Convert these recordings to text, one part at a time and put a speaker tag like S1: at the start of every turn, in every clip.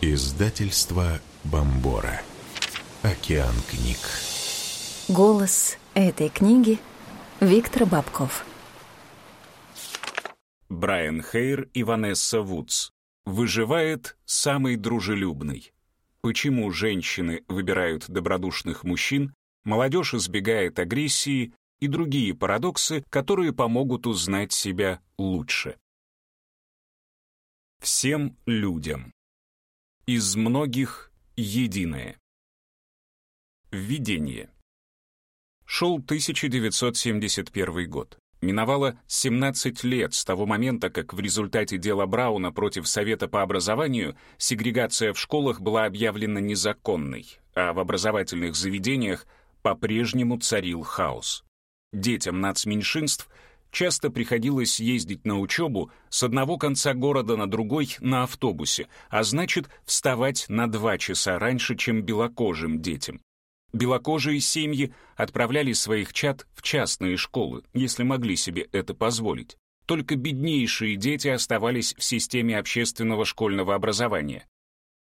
S1: Издательство Бомбора. Океан книг.
S2: Голос этой книги Виктор Бабков.
S3: Брайан Хейр и Ванесса Вудс. Выживает самый дружелюбный. Почему женщины выбирают добродушных мужчин, молодежь избегает агрессии и другие парадоксы, которые помогут узнать себя лучше. Всем людям. Из многих единое. Введение. Шел 1971 год. Миновало 17 лет с того момента, как в результате дела Брауна против Совета по образованию сегрегация в школах была объявлена незаконной, а в образовательных заведениях по-прежнему царил хаос. Детям нацменьшинств — Часто приходилось ездить на учебу с одного конца города на другой на автобусе, а значит, вставать на два часа раньше, чем белокожим детям. Белокожие семьи отправляли своих чад в частные школы, если могли себе это позволить. Только беднейшие дети оставались в системе общественного школьного образования.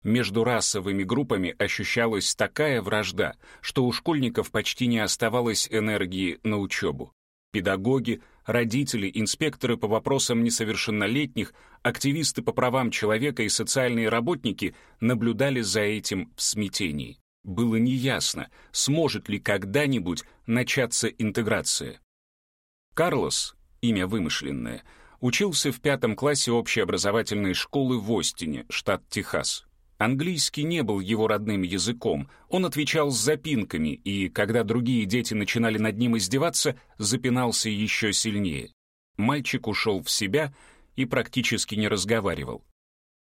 S3: Между расовыми группами ощущалась такая вражда, что у школьников почти не оставалось энергии на учебу. Педагоги, родители, инспекторы по вопросам несовершеннолетних, активисты по правам человека и социальные работники наблюдали за этим в смятении. Было неясно, сможет ли когда-нибудь начаться интеграция. Карлос, имя вымышленное, учился в пятом классе общеобразовательной школы в Остине, штат Техас. Английский не был его родным языком, он отвечал с запинками, и когда другие дети начинали над ним издеваться, запинался еще сильнее. Мальчик ушел в себя и практически не разговаривал.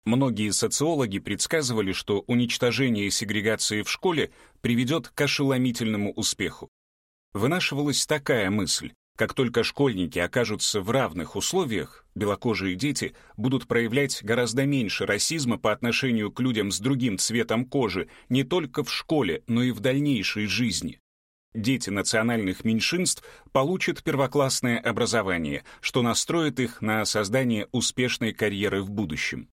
S3: Многие социологи предсказывали, что уничтожение сегрегации в школе приведет к ошеломительному успеху. Вынашивалась такая мысль. Как только школьники окажутся в равных условиях, белокожие дети будут проявлять гораздо меньше расизма по отношению к людям с другим цветом кожи не только в школе, но и в дальнейшей жизни. Дети национальных меньшинств получат первоклассное образование, что настроит их на создание успешной карьеры в будущем.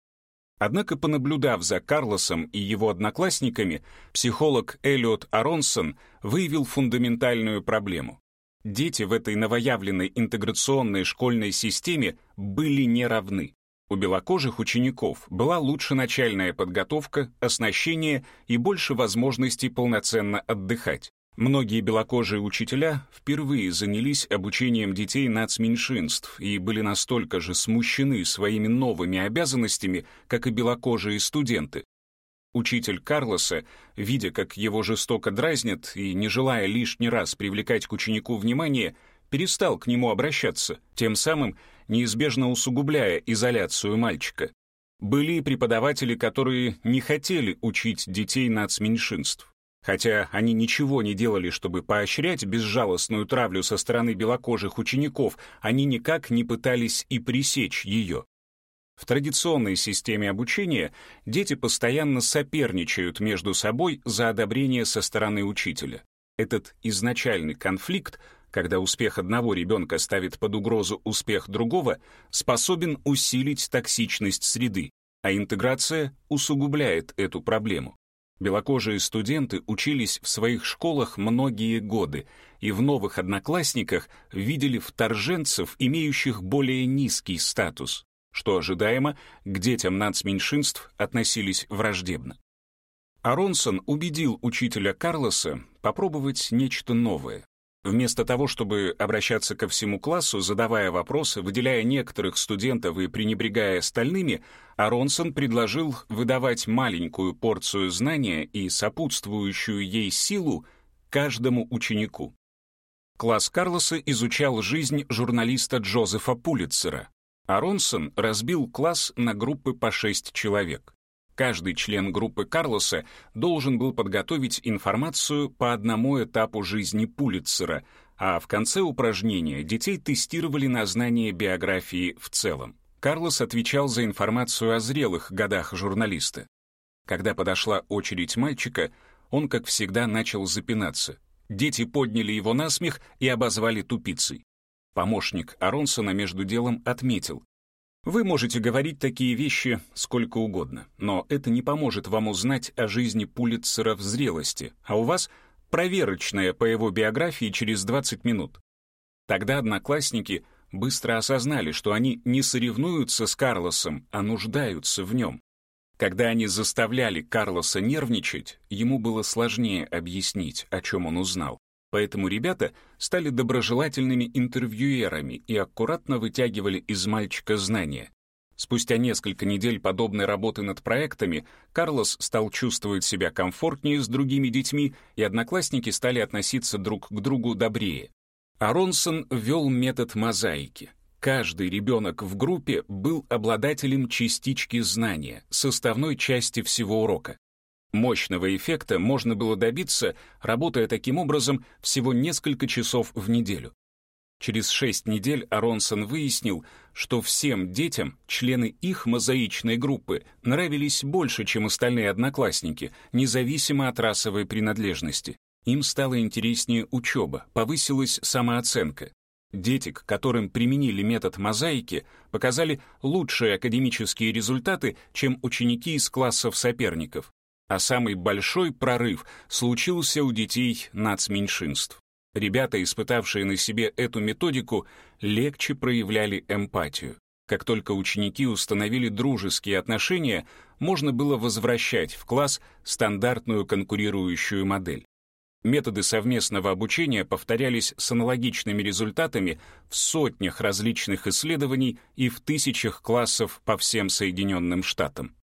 S3: Однако, понаблюдав за Карлосом и его одноклассниками, психолог Эллиот Аронсон выявил фундаментальную проблему. Дети в этой новоявленной интеграционной школьной системе были не равны. У белокожих учеников была лучше начальная подготовка, оснащение и больше возможностей полноценно отдыхать. Многие белокожие учителя впервые занялись обучением детей нацменьшинств и были настолько же смущены своими новыми обязанностями, как и белокожие студенты, Учитель Карлоса, видя, как его жестоко дразнят и не желая лишний раз привлекать к ученику внимание, перестал к нему обращаться, тем самым неизбежно усугубляя изоляцию мальчика. Были преподаватели, которые не хотели учить детей нацменьшинств. Хотя они ничего не делали, чтобы поощрять безжалостную травлю со стороны белокожих учеников, они никак не пытались и пресечь ее. В традиционной системе обучения дети постоянно соперничают между собой за одобрение со стороны учителя. Этот изначальный конфликт, когда успех одного ребенка ставит под угрозу успех другого, способен усилить токсичность среды, а интеграция усугубляет эту проблему. Белокожие студенты учились в своих школах многие годы и в новых одноклассниках видели вторженцев, имеющих более низкий статус что ожидаемо, к детям нацменьшинств относились враждебно. Аронсон убедил учителя Карлоса попробовать нечто новое. Вместо того, чтобы обращаться ко всему классу, задавая вопросы, выделяя некоторых студентов и пренебрегая остальными, Аронсон предложил выдавать маленькую порцию знания и сопутствующую ей силу каждому ученику. Класс Карлоса изучал жизнь журналиста Джозефа Пулитцера, Аронсон разбил класс на группы по шесть человек. Каждый член группы Карлоса должен был подготовить информацию по одному этапу жизни Пулитцера, а в конце упражнения детей тестировали на знание биографии в целом. Карлос отвечал за информацию о зрелых годах журналиста. Когда подошла очередь мальчика, он, как всегда, начал запинаться. Дети подняли его на смех и обозвали тупицей. Помощник Аронсона между делом отметил. Вы можете говорить такие вещи сколько угодно, но это не поможет вам узнать о жизни Пулитцера в зрелости, а у вас проверочная по его биографии через 20 минут. Тогда одноклассники быстро осознали, что они не соревнуются с Карлосом, а нуждаются в нем. Когда они заставляли Карлоса нервничать, ему было сложнее объяснить, о чем он узнал. Поэтому ребята стали доброжелательными интервьюерами и аккуратно вытягивали из мальчика знания. Спустя несколько недель подобной работы над проектами Карлос стал чувствовать себя комфортнее с другими детьми, и одноклассники стали относиться друг к другу добрее. Аронсон ввел метод мозаики. Каждый ребенок в группе был обладателем частички знания, составной части всего урока. Мощного эффекта можно было добиться, работая таким образом всего несколько часов в неделю. Через шесть недель Аронсон выяснил, что всем детям члены их мозаичной группы нравились больше, чем остальные одноклассники, независимо от расовой принадлежности. Им стало интереснее учеба, повысилась самооценка. Дети, к которым применили метод мозаики, показали лучшие академические результаты, чем ученики из классов соперников а самый большой прорыв случился у детей нацменьшинств. Ребята, испытавшие на себе эту методику, легче проявляли эмпатию. Как только ученики установили дружеские отношения, можно было возвращать в класс стандартную конкурирующую модель. Методы совместного обучения повторялись с аналогичными результатами в сотнях различных исследований и в тысячах классов по всем Соединенным Штатам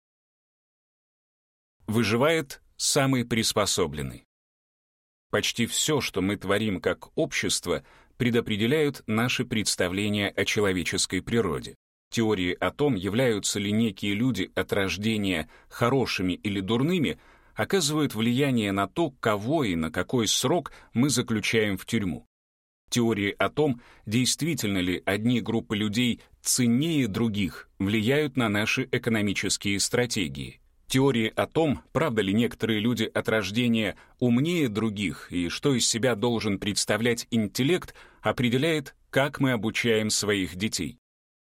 S3: выживает самый приспособленный. Почти все, что мы творим как общество, предопределяют наши представления о человеческой природе. Теории о том, являются ли некие люди от рождения хорошими или дурными, оказывают влияние на то, кого и на какой срок мы заключаем в тюрьму. Теории о том, действительно ли одни группы людей ценнее других, влияют на наши экономические стратегии. Теории о том, правда ли некоторые люди от рождения умнее других и что из себя должен представлять интеллект, определяет, как мы обучаем своих детей.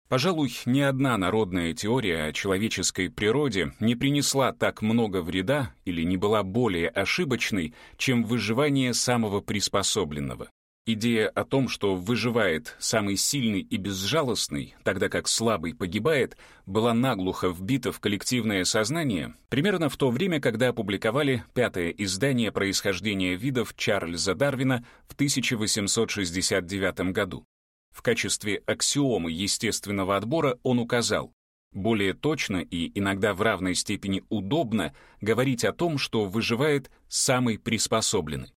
S3: Пожалуй, ни одна народная теория о человеческой природе не принесла так много вреда или не была более ошибочной, чем выживание самого приспособленного. Идея о том, что выживает самый сильный и безжалостный, тогда как слабый погибает, была наглухо вбита в коллективное сознание примерно в то время, когда опубликовали пятое издание происхождения видов Чарльза Дарвина в 1869 году. В качестве аксиомы естественного отбора он указал, более точно и иногда в равной степени удобно говорить о том, что выживает самый приспособленный.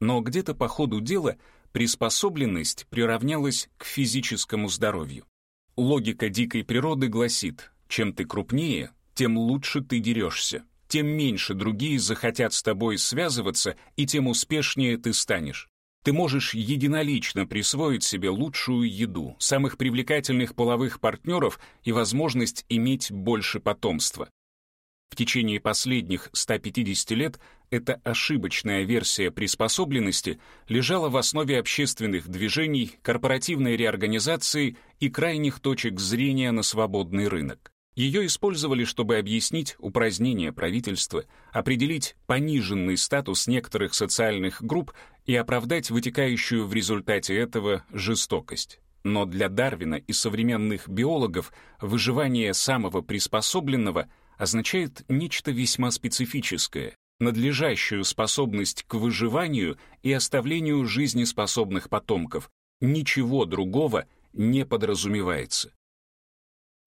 S3: Но где-то по ходу дела приспособленность приравнялась к физическому здоровью. Логика дикой природы гласит, чем ты крупнее, тем лучше ты дерешься, тем меньше другие захотят с тобой связываться и тем успешнее ты станешь. Ты можешь единолично присвоить себе лучшую еду, самых привлекательных половых партнеров и возможность иметь больше потомства. В течение последних 150 лет эта ошибочная версия приспособленности лежала в основе общественных движений, корпоративной реорганизации и крайних точек зрения на свободный рынок. Ее использовали, чтобы объяснить упразднение правительства, определить пониженный статус некоторых социальных групп и оправдать вытекающую в результате этого жестокость. Но для Дарвина и современных биологов выживание самого приспособленного означает нечто весьма специфическое, надлежащую способность к выживанию и оставлению жизнеспособных потомков. Ничего другого не подразумевается.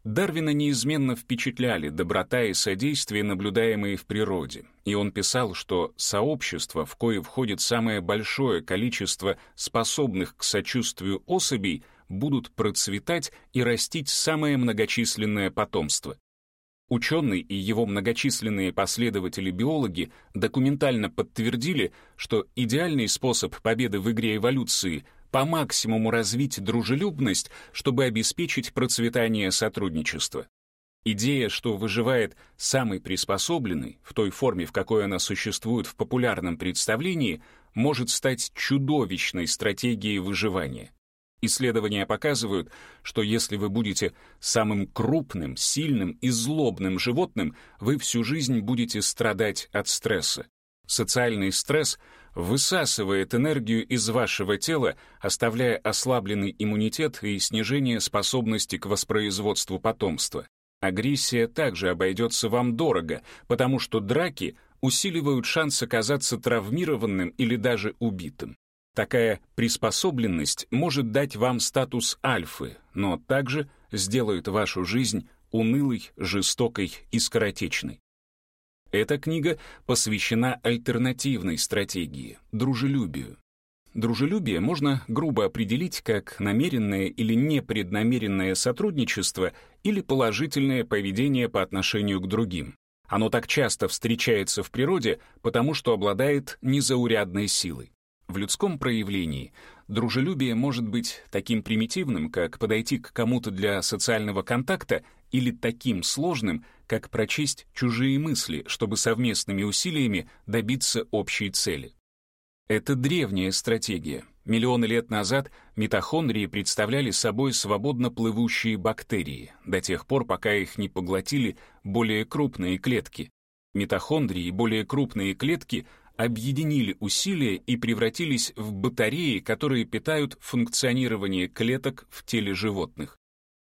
S3: Дарвина неизменно впечатляли доброта и содействие, наблюдаемые в природе, и он писал, что сообщество, в кое входит самое большое количество способных к сочувствию особей, будут процветать и растить самое многочисленное потомство. Ученый и его многочисленные последователи-биологи документально подтвердили, что идеальный способ победы в игре эволюции — по максимуму развить дружелюбность, чтобы обеспечить процветание сотрудничества. Идея, что выживает самый приспособленный, в той форме, в какой она существует в популярном представлении, может стать чудовищной стратегией выживания. Исследования показывают, что если вы будете самым крупным, сильным и злобным животным, вы всю жизнь будете страдать от стресса. Социальный стресс высасывает энергию из вашего тела, оставляя ослабленный иммунитет и снижение способности к воспроизводству потомства. Агрессия также обойдется вам дорого, потому что драки усиливают шанс оказаться травмированным или даже убитым. Такая приспособленность может дать вам статус альфы, но также сделает вашу жизнь унылой, жестокой и скоротечной. Эта книга посвящена альтернативной стратегии — дружелюбию. Дружелюбие можно грубо определить как намеренное или непреднамеренное сотрудничество или положительное поведение по отношению к другим. Оно так часто встречается в природе, потому что обладает незаурядной силой. В людском проявлении дружелюбие может быть таким примитивным, как подойти к кому-то для социального контакта, или таким сложным, как прочесть чужие мысли, чтобы совместными усилиями добиться общей цели. Это древняя стратегия. Миллионы лет назад митохондрии представляли собой свободно плывущие бактерии, до тех пор, пока их не поглотили более крупные клетки. Митохондрии и более крупные клетки объединили усилия и превратились в батареи, которые питают функционирование клеток в теле животных.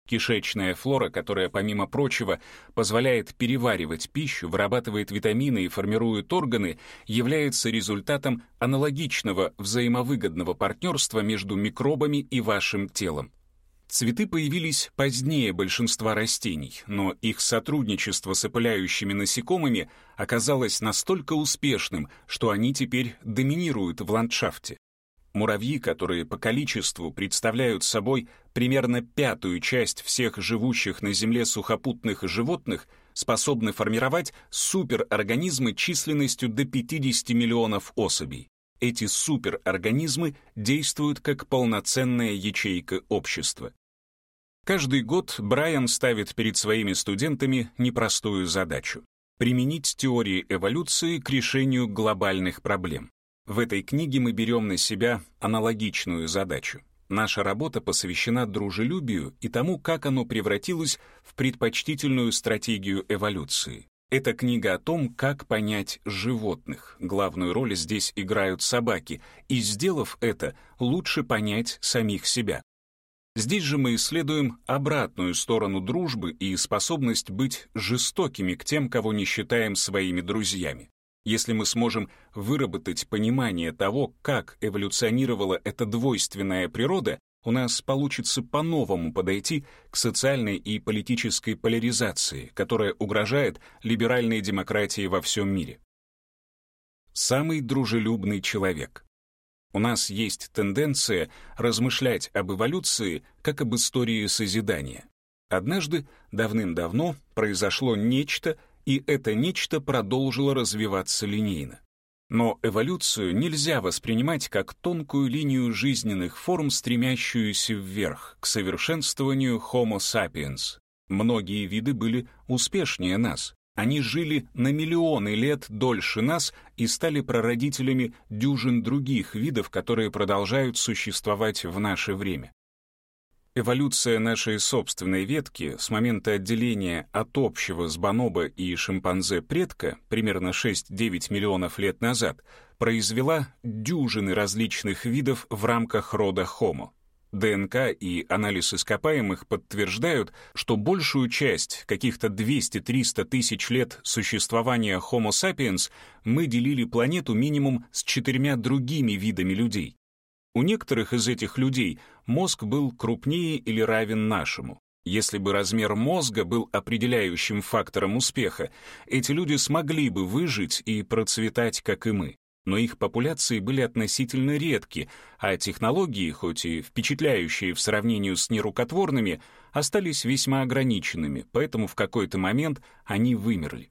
S3: Кишечная флора, которая, помимо прочего, позволяет переваривать пищу, вырабатывает витамины и формирует органы, является результатом аналогичного взаимовыгодного партнерства между микробами и вашим телом. Цветы появились позднее большинства растений, но их сотрудничество с опыляющими насекомыми оказалось настолько успешным, что они теперь доминируют в ландшафте. Муравьи, которые по количеству представляют собой примерно пятую часть всех живущих на Земле сухопутных животных, способны формировать суперорганизмы численностью до 50 миллионов особей. Эти суперорганизмы действуют как полноценная ячейка общества. Каждый год Брайан ставит перед своими студентами непростую задачу — применить теории эволюции к решению глобальных проблем. В этой книге мы берем на себя аналогичную задачу. Наша работа посвящена дружелюбию и тому, как оно превратилось в предпочтительную стратегию эволюции. Это книга о том, как понять животных. Главную роль здесь играют собаки, и, сделав это, лучше понять самих себя. Здесь же мы исследуем обратную сторону дружбы и способность быть жестокими к тем, кого не считаем своими друзьями. Если мы сможем выработать понимание того, как эволюционировала эта двойственная природа, у нас получится по-новому подойти к социальной и политической поляризации, которая угрожает либеральной демократии во всем мире. Самый дружелюбный человек. У нас есть тенденция размышлять об эволюции как об истории созидания. Однажды, давным-давно, произошло нечто, и это нечто продолжило развиваться линейно. Но эволюцию нельзя воспринимать как тонкую линию жизненных форм, стремящуюся вверх, к совершенствованию Homo sapiens. Многие виды были успешнее нас. Они жили на миллионы лет дольше нас и стали прародителями дюжин других видов, которые продолжают существовать в наше время. Эволюция нашей собственной ветки с момента отделения от общего с бонобо и шимпанзе предка примерно 6-9 миллионов лет назад произвела дюжины различных видов в рамках рода Homo. ДНК и анализ ископаемых подтверждают, что большую часть, каких-то 200-300 тысяч лет существования Homo sapiens, мы делили планету минимум с четырьмя другими видами людей. У некоторых из этих людей мозг был крупнее или равен нашему. Если бы размер мозга был определяющим фактором успеха, эти люди смогли бы выжить и процветать, как и мы. Но их популяции были относительно редки, а технологии, хоть и впечатляющие в сравнении с нерукотворными, остались весьма ограниченными, поэтому в какой-то момент они вымерли.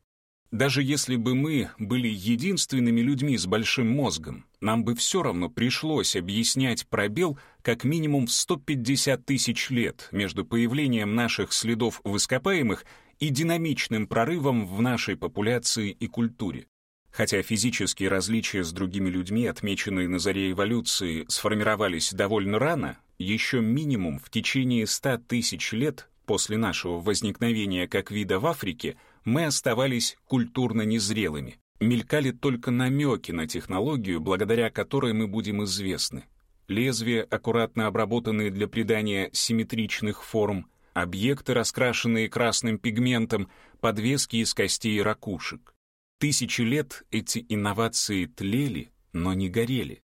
S3: Даже если бы мы были единственными людьми с большим мозгом, нам бы все равно пришлось объяснять пробел как минимум в 150 тысяч лет между появлением наших следов в ископаемых и динамичным прорывом в нашей популяции и культуре. Хотя физические различия с другими людьми, отмеченные на заре эволюции, сформировались довольно рано, еще минимум в течение 100 тысяч лет после нашего возникновения как вида в Африке мы оставались культурно незрелыми. Мелькали только намеки на технологию, благодаря которой мы будем известны. Лезвия, аккуратно обработанные для придания симметричных форм, объекты, раскрашенные красным пигментом, подвески из костей ракушек. Тысячи лет эти инновации тлели, но не горели.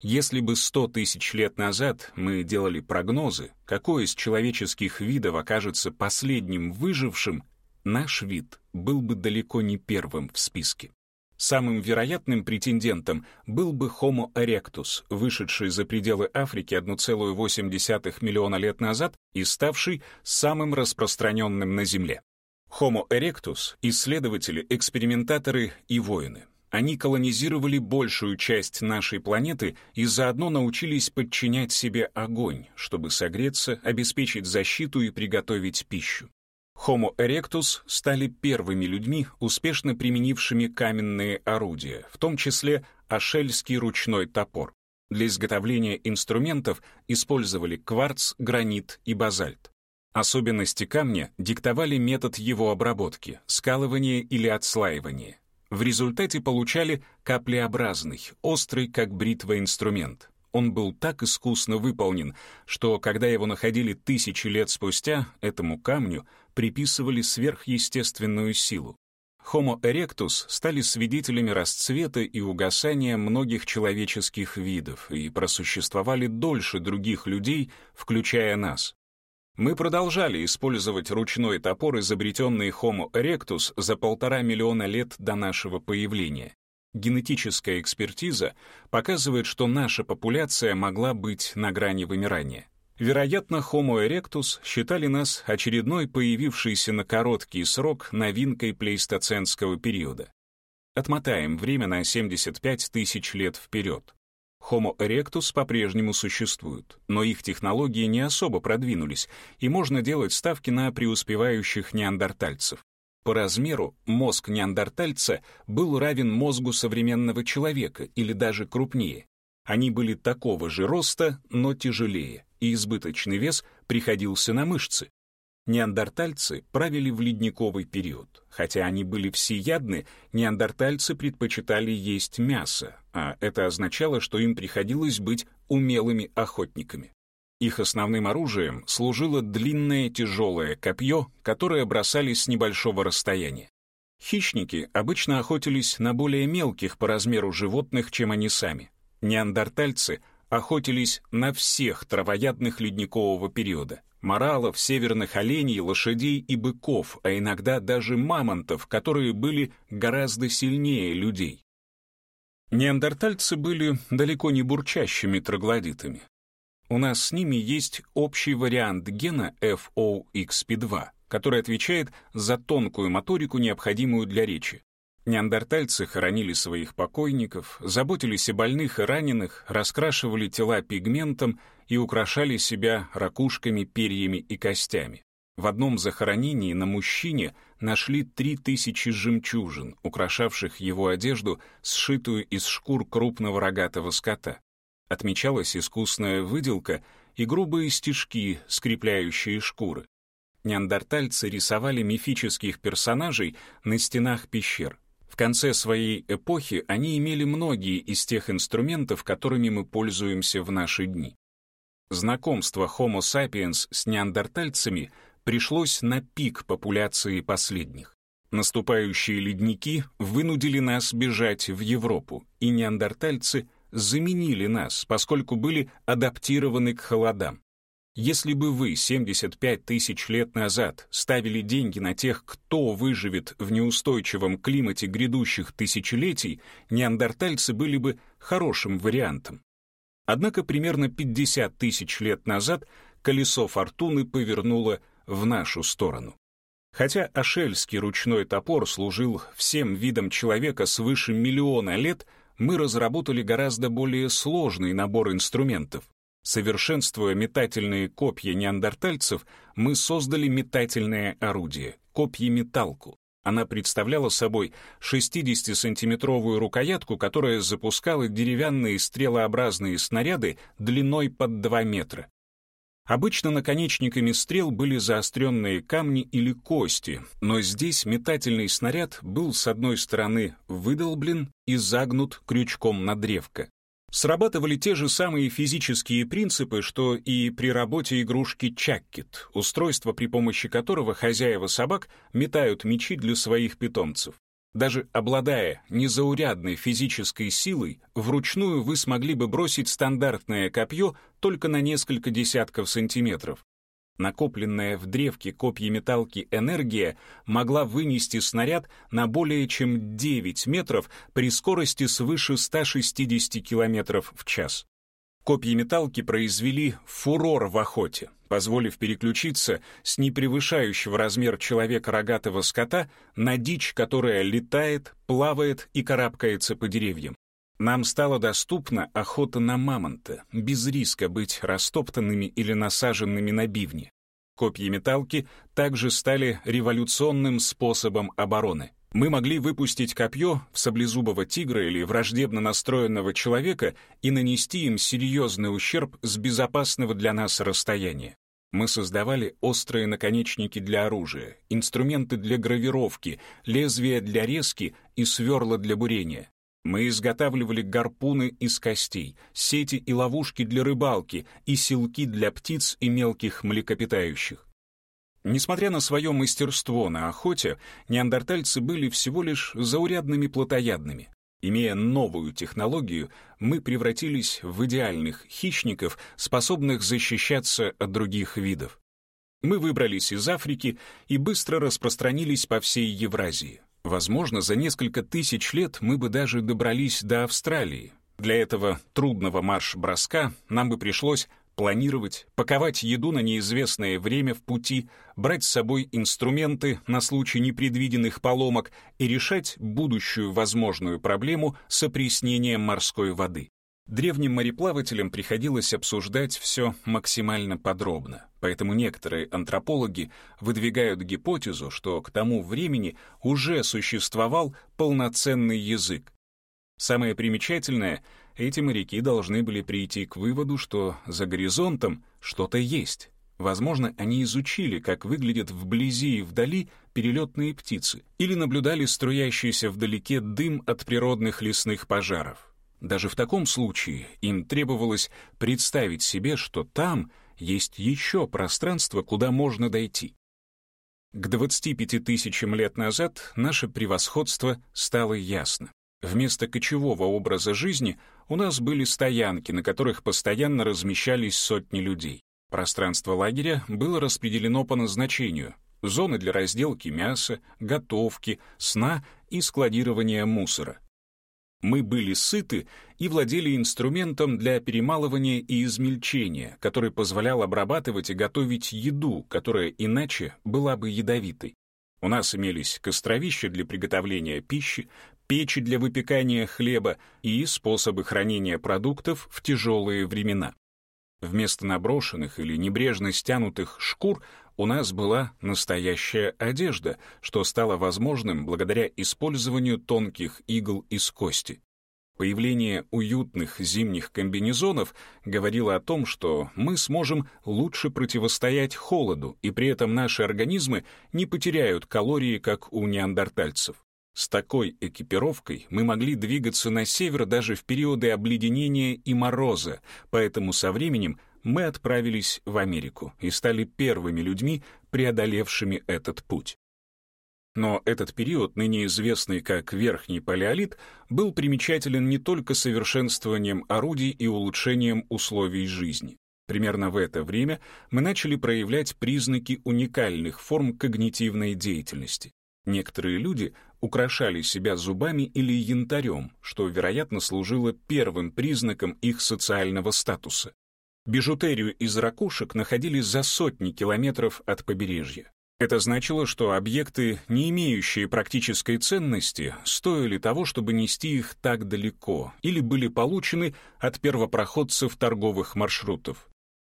S3: Если бы сто тысяч лет назад мы делали прогнозы, какой из человеческих видов окажется последним выжившим, наш вид был бы далеко не первым в списке. Самым вероятным претендентом был бы Homo erectus, вышедший за пределы Африки 1,8 миллиона лет назад и ставший самым распространенным на Земле. Homo erectus — исследователи, экспериментаторы и воины. Они колонизировали большую часть нашей планеты и заодно научились подчинять себе огонь, чтобы согреться, обеспечить защиту и приготовить пищу. Homo erectus стали первыми людьми, успешно применившими каменные орудия, в том числе ашельский ручной топор. Для изготовления инструментов использовали кварц, гранит и базальт. Особенности камня диктовали метод его обработки, скалывания или отслаивания. В результате получали каплеобразный, острый как бритва инструмент. Он был так искусно выполнен, что когда его находили тысячи лет спустя, этому камню приписывали сверхъестественную силу. Homo erectus стали свидетелями расцвета и угасания многих человеческих видов и просуществовали дольше других людей, включая нас. Мы продолжали использовать ручной топор, изобретенный Homo erectus за полтора миллиона лет до нашего появления. Генетическая экспертиза показывает, что наша популяция могла быть на грани вымирания. Вероятно, Homo erectus считали нас очередной появившейся на короткий срок новинкой плейстоценского периода. Отмотаем время на 75 тысяч лет вперед. Homo erectus по-прежнему существуют, но их технологии не особо продвинулись, и можно делать ставки на преуспевающих неандертальцев. По размеру мозг неандертальца был равен мозгу современного человека или даже крупнее. Они были такого же роста, но тяжелее, и избыточный вес приходился на мышцы. Неандертальцы правили в ледниковый период. Хотя они были всеядны, неандертальцы предпочитали есть мясо, а это означало, что им приходилось быть умелыми охотниками. Их основным оружием служило длинное тяжелое копье, которое бросали с небольшого расстояния. Хищники обычно охотились на более мелких по размеру животных, чем они сами. Неандертальцы охотились на всех травоядных ледникового периода, моралов, северных оленей, лошадей и быков, а иногда даже мамонтов, которые были гораздо сильнее людей. Неандертальцы были далеко не бурчащими троглодитами. У нас с ними есть общий вариант гена FOXP2, который отвечает за тонкую моторику, необходимую для речи. Неандертальцы хоронили своих покойников, заботились о больных и раненых, раскрашивали тела пигментом и украшали себя ракушками, перьями и костями. В одном захоронении на мужчине нашли три тысячи жемчужин, украшавших его одежду, сшитую из шкур крупного рогатого скота. Отмечалась искусная выделка и грубые стежки, скрепляющие шкуры. Неандертальцы рисовали мифических персонажей на стенах пещер. В конце своей эпохи они имели многие из тех инструментов, которыми мы пользуемся в наши дни. Знакомство Homo sapiens с неандертальцами пришлось на пик популяции последних. Наступающие ледники вынудили нас бежать в Европу, и неандертальцы заменили нас, поскольку были адаптированы к холодам. Если бы вы 75 тысяч лет назад ставили деньги на тех, кто выживет в неустойчивом климате грядущих тысячелетий, неандертальцы были бы хорошим вариантом. Однако примерно 50 тысяч лет назад колесо фортуны повернуло в нашу сторону. Хотя ашельский ручной топор служил всем видам человека свыше миллиона лет, мы разработали гораздо более сложный набор инструментов. Совершенствуя метательные копья неандертальцев, мы создали метательное орудие — копье-металку. Она представляла собой 60-сантиметровую рукоятку, которая запускала деревянные стрелообразные снаряды длиной под 2 метра. Обычно наконечниками стрел были заостренные камни или кости, но здесь метательный снаряд был с одной стороны выдолблен и загнут крючком на древко. Срабатывали те же самые физические принципы, что и при работе игрушки Чаккет, устройство, при помощи которого хозяева собак метают мечи для своих питомцев. Даже обладая незаурядной физической силой, вручную вы смогли бы бросить стандартное копье только на несколько десятков сантиметров. Накопленная в древке копьеметалки энергия могла вынести снаряд на более чем 9 метров при скорости свыше 160 км в час. Копьеметалки произвели фурор в охоте, позволив переключиться с непревышающего размер человека рогатого скота на дичь, которая летает, плавает и карабкается по деревьям. Нам стала доступна охота на мамонта, без риска быть растоптанными или насаженными на бивни. Копья-металки также стали революционным способом обороны. Мы могли выпустить копье в саблезубого тигра или враждебно настроенного человека и нанести им серьезный ущерб с безопасного для нас расстояния. Мы создавали острые наконечники для оружия, инструменты для гравировки, лезвия для резки и сверла для бурения. Мы изготавливали гарпуны из костей, сети и ловушки для рыбалки и силки для птиц и мелких млекопитающих. Несмотря на свое мастерство на охоте, неандертальцы были всего лишь заурядными плотоядными. Имея новую технологию, мы превратились в идеальных хищников, способных защищаться от других видов. Мы выбрались из Африки и быстро распространились по всей Евразии. Возможно, за несколько тысяч лет мы бы даже добрались до Австралии. Для этого трудного марш-броска нам бы пришлось планировать, паковать еду на неизвестное время в пути, брать с собой инструменты на случай непредвиденных поломок и решать будущую возможную проблему с опреснением морской воды. Древним мореплавателям приходилось обсуждать все максимально подробно, поэтому некоторые антропологи выдвигают гипотезу, что к тому времени уже существовал полноценный язык. Самое примечательное, эти моряки должны были прийти к выводу, что за горизонтом что-то есть. Возможно, они изучили, как выглядят вблизи и вдали перелетные птицы, или наблюдали струящийся вдалеке дым от природных лесных пожаров. Даже в таком случае им требовалось представить себе, что там есть еще пространство, куда можно дойти. К 25 тысячам лет назад наше превосходство стало ясно. Вместо кочевого образа жизни у нас были стоянки, на которых постоянно размещались сотни людей. Пространство лагеря было распределено по назначению. Зоны для разделки мяса, готовки, сна и складирования мусора. Мы были сыты и владели инструментом для перемалывания и измельчения, который позволял обрабатывать и готовить еду, которая иначе была бы ядовитой. У нас имелись костровища для приготовления пищи, печи для выпекания хлеба и способы хранения продуктов в тяжелые времена. Вместо наброшенных или небрежно стянутых шкур у нас была настоящая одежда, что стало возможным благодаря использованию тонких игл из кости. Появление уютных зимних комбинезонов говорило о том, что мы сможем лучше противостоять холоду, и при этом наши организмы не потеряют калории, как у неандертальцев. С такой экипировкой мы могли двигаться на север даже в периоды обледенения и мороза, поэтому со временем мы отправились в Америку и стали первыми людьми, преодолевшими этот путь. Но этот период, ныне известный как Верхний Палеолит, был примечателен не только совершенствованием орудий и улучшением условий жизни. Примерно в это время мы начали проявлять признаки уникальных форм когнитивной деятельности. Некоторые люди украшали себя зубами или янтарем, что, вероятно, служило первым признаком их социального статуса. Бижутерию из ракушек находили за сотни километров от побережья. Это значило, что объекты, не имеющие практической ценности, стоили того, чтобы нести их так далеко, или были получены от первопроходцев торговых маршрутов.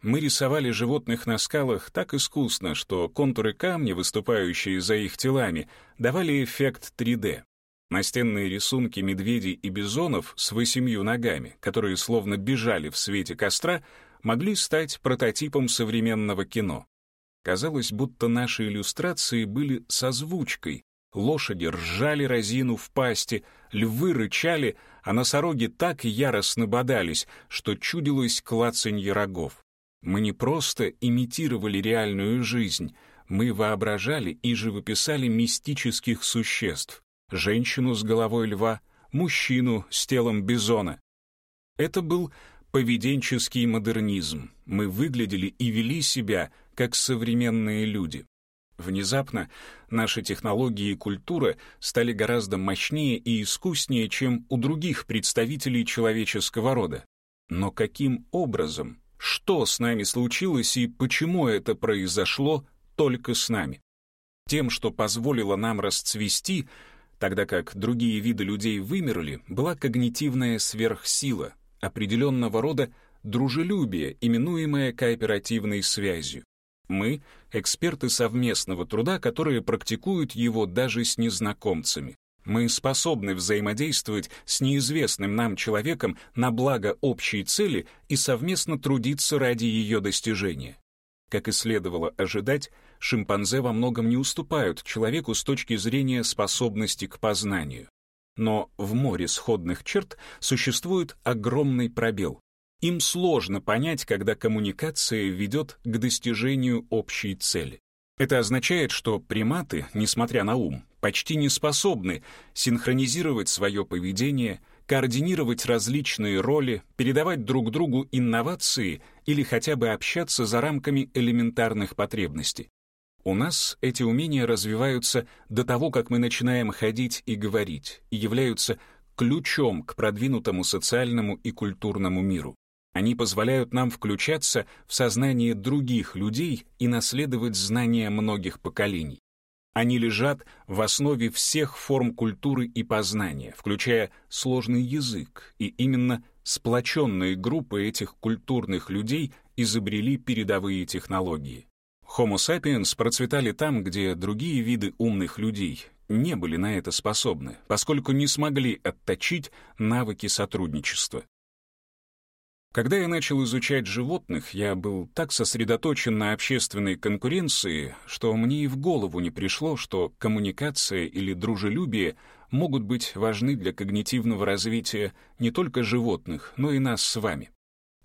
S3: Мы рисовали животных на скалах так искусно, что контуры камня, выступающие за их телами, давали эффект 3D. Настенные рисунки медведей и бизонов с восемью ногами, которые словно бежали в свете костра, могли стать прототипом современного кино. Казалось, будто наши иллюстрации были созвучкой. Лошади ржали разину в пасти, львы рычали, а носороги так яростно бодались, что чудилось клацанье рогов. Мы не просто имитировали реальную жизнь, мы воображали и живописали мистических существ. Женщину с головой льва, мужчину с телом бизона. Это был поведенческий модернизм. Мы выглядели и вели себя, как современные люди. Внезапно наши технологии и культура стали гораздо мощнее и искуснее, чем у других представителей человеческого рода. Но каким образом? Что с нами случилось и почему это произошло только с нами? Тем, что позволило нам расцвести, тогда как другие виды людей вымерли, была когнитивная сверхсила, определенного рода дружелюбие, именуемое кооперативной связью. Мы — эксперты совместного труда, которые практикуют его даже с незнакомцами. Мы способны взаимодействовать с неизвестным нам человеком на благо общей цели и совместно трудиться ради ее достижения. Как и следовало ожидать, шимпанзе во многом не уступают человеку с точки зрения способности к познанию. Но в море сходных черт существует огромный пробел. Им сложно понять, когда коммуникация ведет к достижению общей цели. Это означает, что приматы, несмотря на ум, почти не способны синхронизировать свое поведение, координировать различные роли, передавать друг другу инновации или хотя бы общаться за рамками элементарных потребностей. У нас эти умения развиваются до того, как мы начинаем ходить и говорить, и являются ключом к продвинутому социальному и культурному миру. Они позволяют нам включаться в сознание других людей и наследовать знания многих поколений. Они лежат в основе всех форм культуры и познания, включая сложный язык, и именно сплоченные группы этих культурных людей изобрели передовые технологии. Homo sapiens процветали там, где другие виды умных людей не были на это способны, поскольку не смогли отточить навыки сотрудничества. Когда я начал изучать животных, я был так сосредоточен на общественной конкуренции, что мне и в голову не пришло, что коммуникация или дружелюбие могут быть важны для когнитивного развития не только животных, но и нас с вами.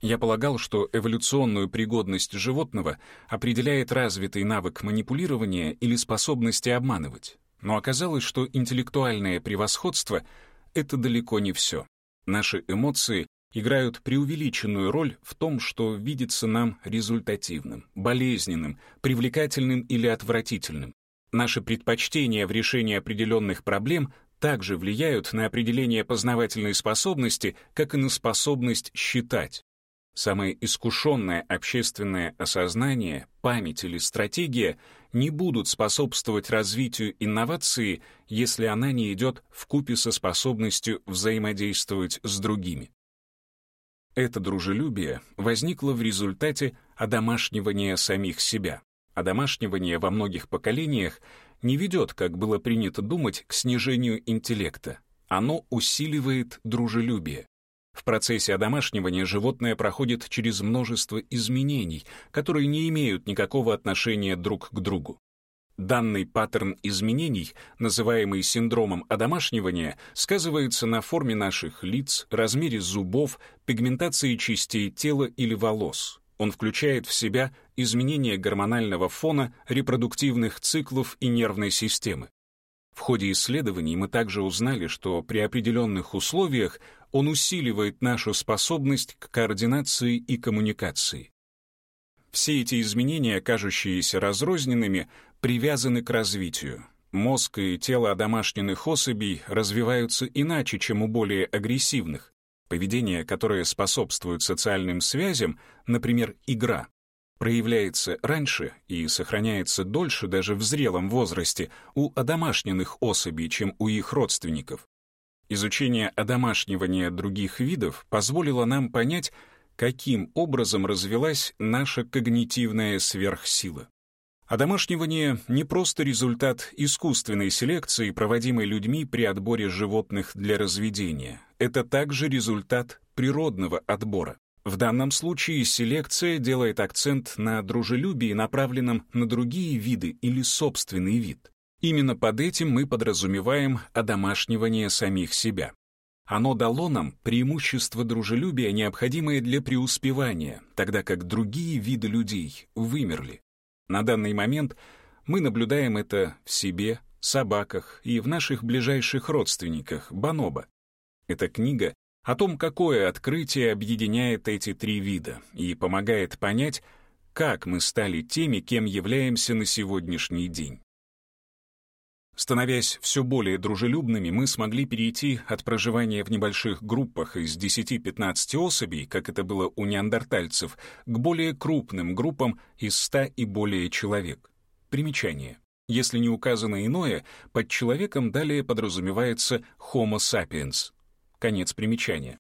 S3: Я полагал, что эволюционную пригодность животного определяет развитый навык манипулирования или способности обманывать. Но оказалось, что интеллектуальное превосходство — это далеко не все. Наши эмоции играют преувеличенную роль в том, что видится нам результативным, болезненным, привлекательным или отвратительным. Наши предпочтения в решении определенных проблем также влияют на определение познавательной способности, как и на способность считать. Самое искушенное общественное осознание, память или стратегия не будут способствовать развитию инновации, если она не идет в купе со способностью взаимодействовать с другими. Это дружелюбие возникло в результате одомашнивания самих себя. Одомашнивание во многих поколениях не ведет, как было принято думать, к снижению интеллекта. Оно усиливает дружелюбие. В процессе одомашнивания животное проходит через множество изменений, которые не имеют никакого отношения друг к другу. Данный паттерн изменений, называемый синдромом одомашнивания, сказывается на форме наших лиц, размере зубов, пигментации частей тела или волос. Он включает в себя изменения гормонального фона, репродуктивных циклов и нервной системы. В ходе исследований мы также узнали, что при определенных условиях он усиливает нашу способность к координации и коммуникации. Все эти изменения, кажущиеся разрозненными, привязаны к развитию. Мозг и тело домашних особей развиваются иначе, чем у более агрессивных. Поведение, которое способствует социальным связям, например, игра, проявляется раньше и сохраняется дольше даже в зрелом возрасте у одомашненных особей, чем у их родственников. Изучение одомашнивания других видов позволило нам понять, каким образом развилась наша когнитивная сверхсила. Одомашнивание — не просто результат искусственной селекции, проводимой людьми при отборе животных для разведения. Это также результат природного отбора. В данном случае селекция делает акцент на дружелюбии, направленном на другие виды или собственный вид. Именно под этим мы подразумеваем одомашнивание самих себя. Оно дало нам преимущество дружелюбия, необходимое для преуспевания, тогда как другие виды людей вымерли. На данный момент мы наблюдаем это в себе, собаках и в наших ближайших родственниках, бонобо. Эта книга о том, какое открытие объединяет эти три вида и помогает понять, как мы стали теми, кем являемся на сегодняшний день. Становясь все более дружелюбными, мы смогли перейти от проживания в небольших группах из 10-15 особей, как это было у неандертальцев, к более крупным группам из 100 и более человек. Примечание. Если не указано иное, под человеком далее подразумевается Homo sapiens. Конец примечания.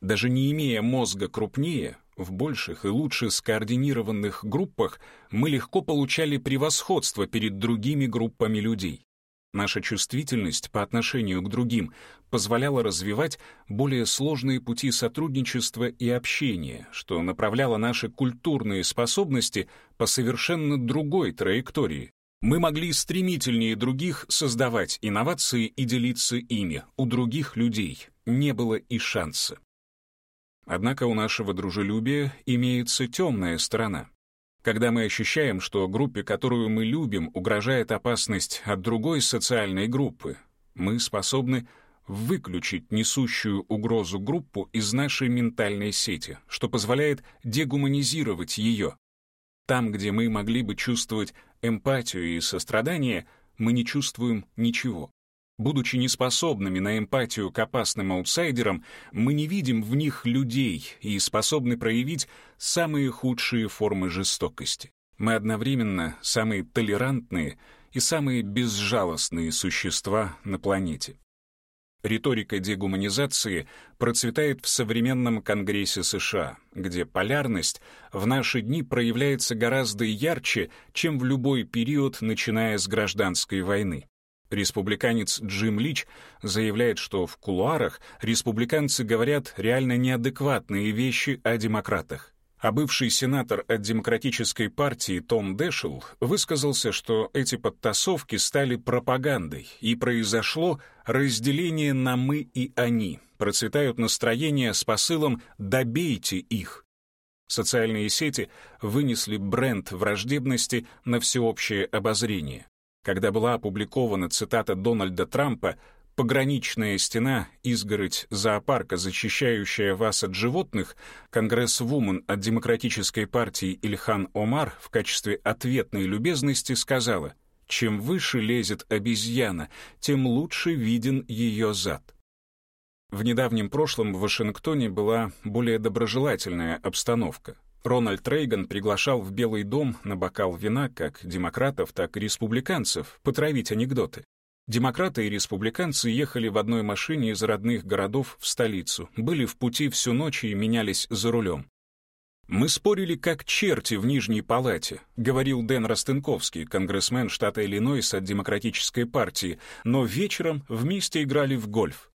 S3: Даже не имея мозга крупнее, в больших и лучше скоординированных группах мы легко получали превосходство перед другими группами людей. Наша чувствительность по отношению к другим позволяла развивать более сложные пути сотрудничества и общения, что направляло наши культурные способности по совершенно другой траектории, мы могли стремительнее других создавать инновации и делиться ими. У других людей не было и шанса. Однако у нашего дружелюбия имеется темная сторона. Когда мы ощущаем, что группе, которую мы любим, угрожает опасность от другой социальной группы, мы способны выключить несущую угрозу группу из нашей ментальной сети, что позволяет дегуманизировать ее. Там, где мы могли бы чувствовать эмпатию и сострадание, мы не чувствуем ничего. Будучи неспособными на эмпатию к опасным аутсайдерам, мы не видим в них людей и способны проявить самые худшие формы жестокости. Мы одновременно самые толерантные и самые безжалостные существа на планете. Риторика дегуманизации процветает в современном Конгрессе США, где полярность в наши дни проявляется гораздо ярче, чем в любой период, начиная с гражданской войны. Республиканец Джим Лич заявляет, что в кулуарах республиканцы говорят реально неадекватные вещи о демократах. А бывший сенатор от Демократической партии Том Дэшел высказался, что эти подтасовки стали пропагандой, и произошло разделение на «мы» и «они». Процветают настроения с посылом «добейте их». Социальные сети вынесли бренд враждебности на всеобщее обозрение. Когда была опубликована цитата Дональда Трампа Пограничная стена, изгородь зоопарка, защищающая вас от животных, конгресс-вумен от Демократической партии Ильхан Омар в качестве ответной любезности сказала, чем выше лезет обезьяна, тем лучше виден ее зад. В недавнем прошлом в Вашингтоне была более доброжелательная обстановка. Рональд Рейган приглашал в Белый дом на бокал вина как демократов, так и республиканцев потравить анекдоты. Демократы и республиканцы ехали в одной машине из родных городов в столицу, были в пути всю ночь и менялись за рулем. «Мы спорили как черти в Нижней палате», — говорил Дэн Ростынковский, конгрессмен штата Иллинойс от Демократической партии, но вечером вместе играли в гольф.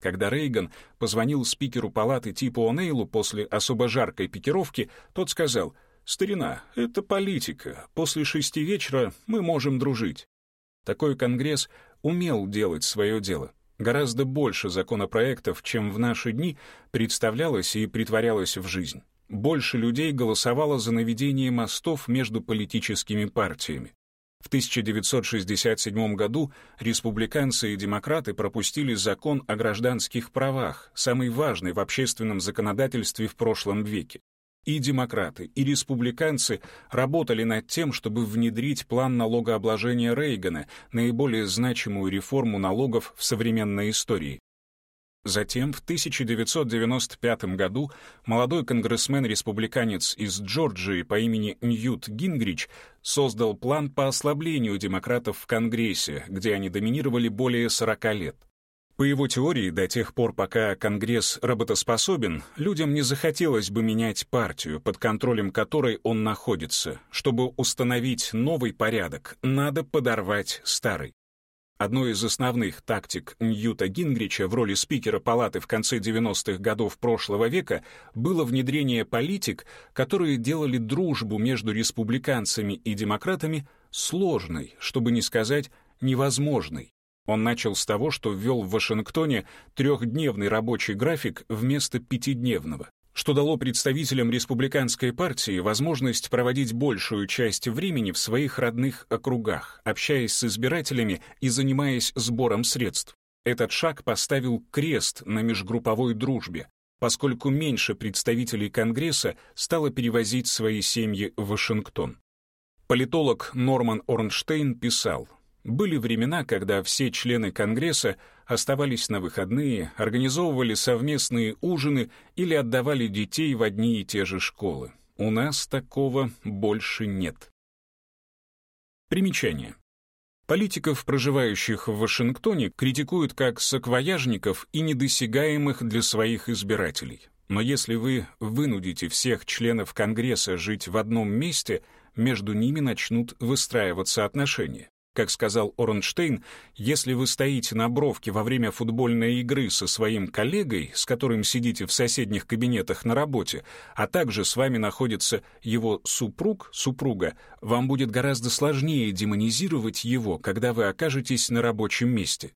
S3: Когда Рейган позвонил спикеру палаты типа О'Нейлу после особо жаркой пикировки, тот сказал, «Старина, это политика. После шести вечера мы можем дружить». Такой конгресс умел делать свое дело. Гораздо больше законопроектов, чем в наши дни, представлялось и притворялось в жизнь. Больше людей голосовало за наведение мостов между политическими партиями. В 1967 году республиканцы и демократы пропустили закон о гражданских правах, самый важный в общественном законодательстве в прошлом веке. И демократы, и республиканцы работали над тем, чтобы внедрить план налогообложения Рейгана, наиболее значимую реформу налогов в современной истории. Затем, в 1995 году, молодой конгрессмен-республиканец из Джорджии по имени Ньют Гингрич создал план по ослаблению демократов в Конгрессе, где они доминировали более 40 лет. По его теории, до тех пор, пока Конгресс работоспособен, людям не захотелось бы менять партию, под контролем которой он находится. Чтобы установить новый порядок, надо подорвать старый. Одной из основных тактик Ньюта Гингрича в роли спикера палаты в конце 90-х годов прошлого века было внедрение политик, которые делали дружбу между республиканцами и демократами сложной, чтобы не сказать невозможной. Он начал с того, что ввел в Вашингтоне трехдневный рабочий график вместо пятидневного что дало представителям республиканской партии возможность проводить большую часть времени в своих родных округах, общаясь с избирателями и занимаясь сбором средств. Этот шаг поставил крест на межгрупповой дружбе, поскольку меньше представителей Конгресса стало перевозить свои семьи в Вашингтон. Политолог Норман Орнштейн писал, «Были времена, когда все члены Конгресса оставались на выходные, организовывали совместные ужины или отдавали детей в одни и те же школы. У нас такого больше нет. Примечание. Политиков, проживающих в Вашингтоне, критикуют как саквояжников и недосягаемых для своих избирателей. Но если вы вынудите всех членов Конгресса жить в одном месте, между ними начнут выстраиваться отношения. Как сказал Орнштейн, если вы стоите на бровке во время футбольной игры со своим коллегой, с которым сидите в соседних кабинетах на работе, а также с вами находится его супруг, супруга, вам будет гораздо сложнее демонизировать его, когда вы окажетесь на рабочем месте.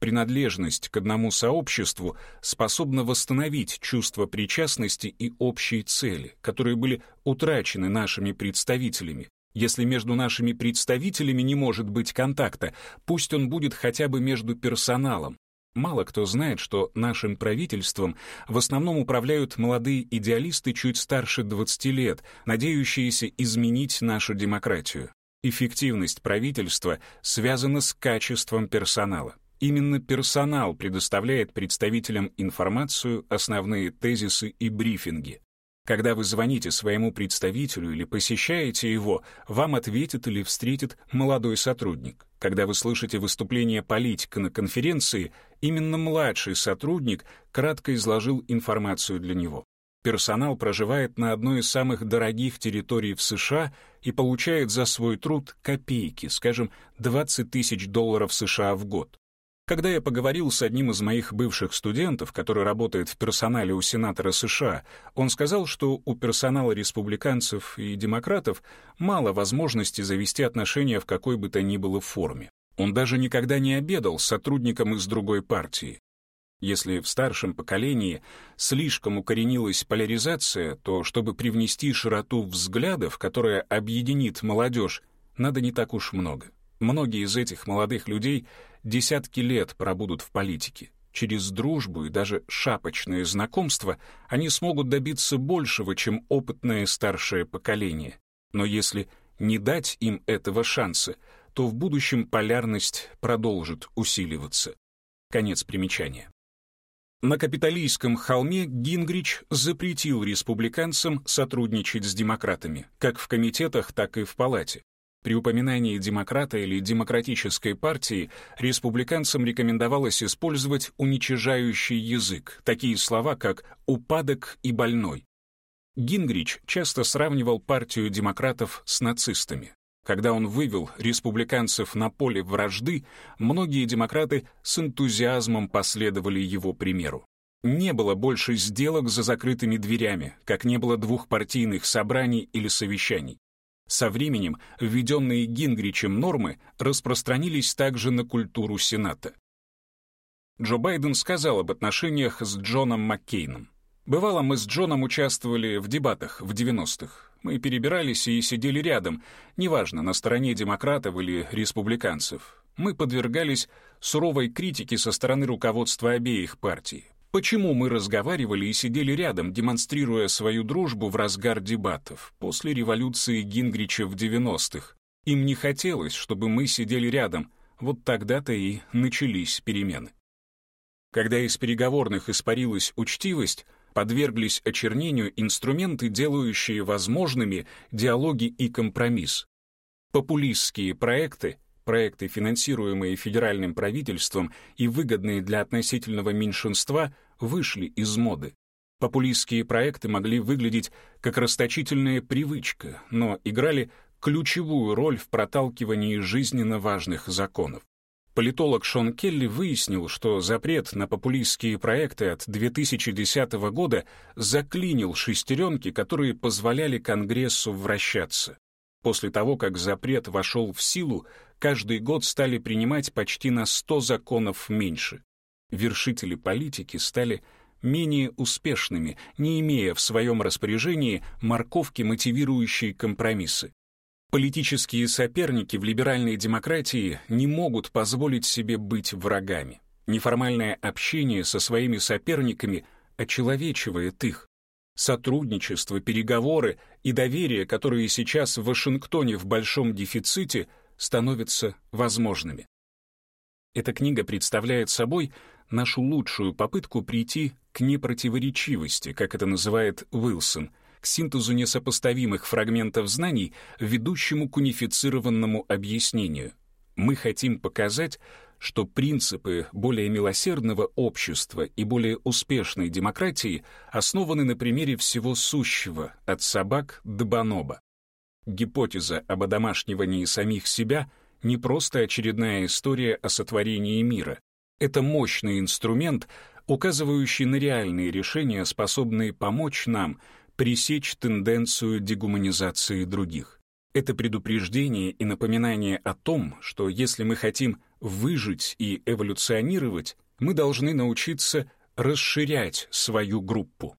S3: Принадлежность к одному сообществу способна восстановить чувство причастности и общей цели, которые были утрачены нашими представителями, если между нашими представителями не может быть контакта, пусть он будет хотя бы между персоналом. Мало кто знает, что нашим правительством в основном управляют молодые идеалисты чуть старше 20 лет, надеющиеся изменить нашу демократию. Эффективность правительства связана с качеством персонала. Именно персонал предоставляет представителям информацию, основные тезисы и брифинги. Когда вы звоните своему представителю или посещаете его, вам ответит или встретит молодой сотрудник. Когда вы слышите выступление политика на конференции, именно младший сотрудник кратко изложил информацию для него. Персонал проживает на одной из самых дорогих территорий в США и получает за свой труд копейки, скажем, 20 тысяч долларов США в год. Когда я поговорил с одним из моих бывших студентов, который работает в персонале у сенатора США, он сказал, что у персонала республиканцев и демократов мало возможности завести отношения в какой бы то ни было форме. Он даже никогда не обедал с сотрудником из другой партии. Если в старшем поколении слишком укоренилась поляризация, то чтобы привнести широту взглядов, которая объединит молодежь, надо не так уж много. Многие из этих молодых людей десятки лет пробудут в политике. Через дружбу и даже шапочное знакомство они смогут добиться большего, чем опытное старшее поколение. Но если не дать им этого шанса, то в будущем полярность продолжит усиливаться. Конец примечания. На капиталистском холме Гингрич запретил республиканцам сотрудничать с демократами, как в комитетах, так и в палате. При упоминании демократа или демократической партии республиканцам рекомендовалось использовать уничижающий язык, такие слова, как «упадок» и «больной». Гингрич часто сравнивал партию демократов с нацистами. Когда он вывел республиканцев на поле вражды, многие демократы с энтузиазмом последовали его примеру. Не было больше сделок за закрытыми дверями, как не было двухпартийных собраний или совещаний. Со временем введенные Гингричем нормы распространились также на культуру Сената. Джо Байден сказал об отношениях с Джоном Маккейном. «Бывало, мы с Джоном участвовали в дебатах в 90-х. Мы перебирались и сидели рядом, неважно, на стороне демократов или республиканцев. Мы подвергались суровой критике со стороны руководства обеих партий. Почему мы разговаривали и сидели рядом, демонстрируя свою дружбу в разгар дебатов после революции Гингрича в 90-х? Им не хотелось, чтобы мы сидели рядом. Вот тогда-то и начались перемены. Когда из переговорных испарилась учтивость, подверглись очернению инструменты, делающие возможными диалоги и компромисс. Популистские проекты проекты, финансируемые федеральным правительством и выгодные для относительного меньшинства, вышли из моды. Популистские проекты могли выглядеть как расточительная привычка, но играли ключевую роль в проталкивании жизненно важных законов. Политолог Шон Келли выяснил, что запрет на популистские проекты от 2010 года заклинил шестеренки, которые позволяли Конгрессу вращаться. После того, как запрет вошел в силу, каждый год стали принимать почти на 100 законов меньше. Вершители политики стали менее успешными, не имея в своем распоряжении морковки, мотивирующие компромиссы. Политические соперники в либеральной демократии не могут позволить себе быть врагами. Неформальное общение со своими соперниками очеловечивает их. Сотрудничество, переговоры и доверие, которые сейчас в Вашингтоне в большом дефиците, становятся возможными. Эта книга представляет собой нашу лучшую попытку прийти к непротиворечивости, как это называет Уилсон — к синтезу несопоставимых фрагментов знаний, ведущему к унифицированному объяснению. Мы хотим показать, что принципы более милосердного общества и более успешной демократии основаны на примере всего сущего, от собак до бонобо. Гипотеза об одомашнивании самих себя не просто очередная история о сотворении мира. Это мощный инструмент, указывающий на реальные решения, способные помочь нам пресечь тенденцию дегуманизации других. Это предупреждение и напоминание о том, что если мы хотим выжить и эволюционировать, мы должны научиться расширять свою группу.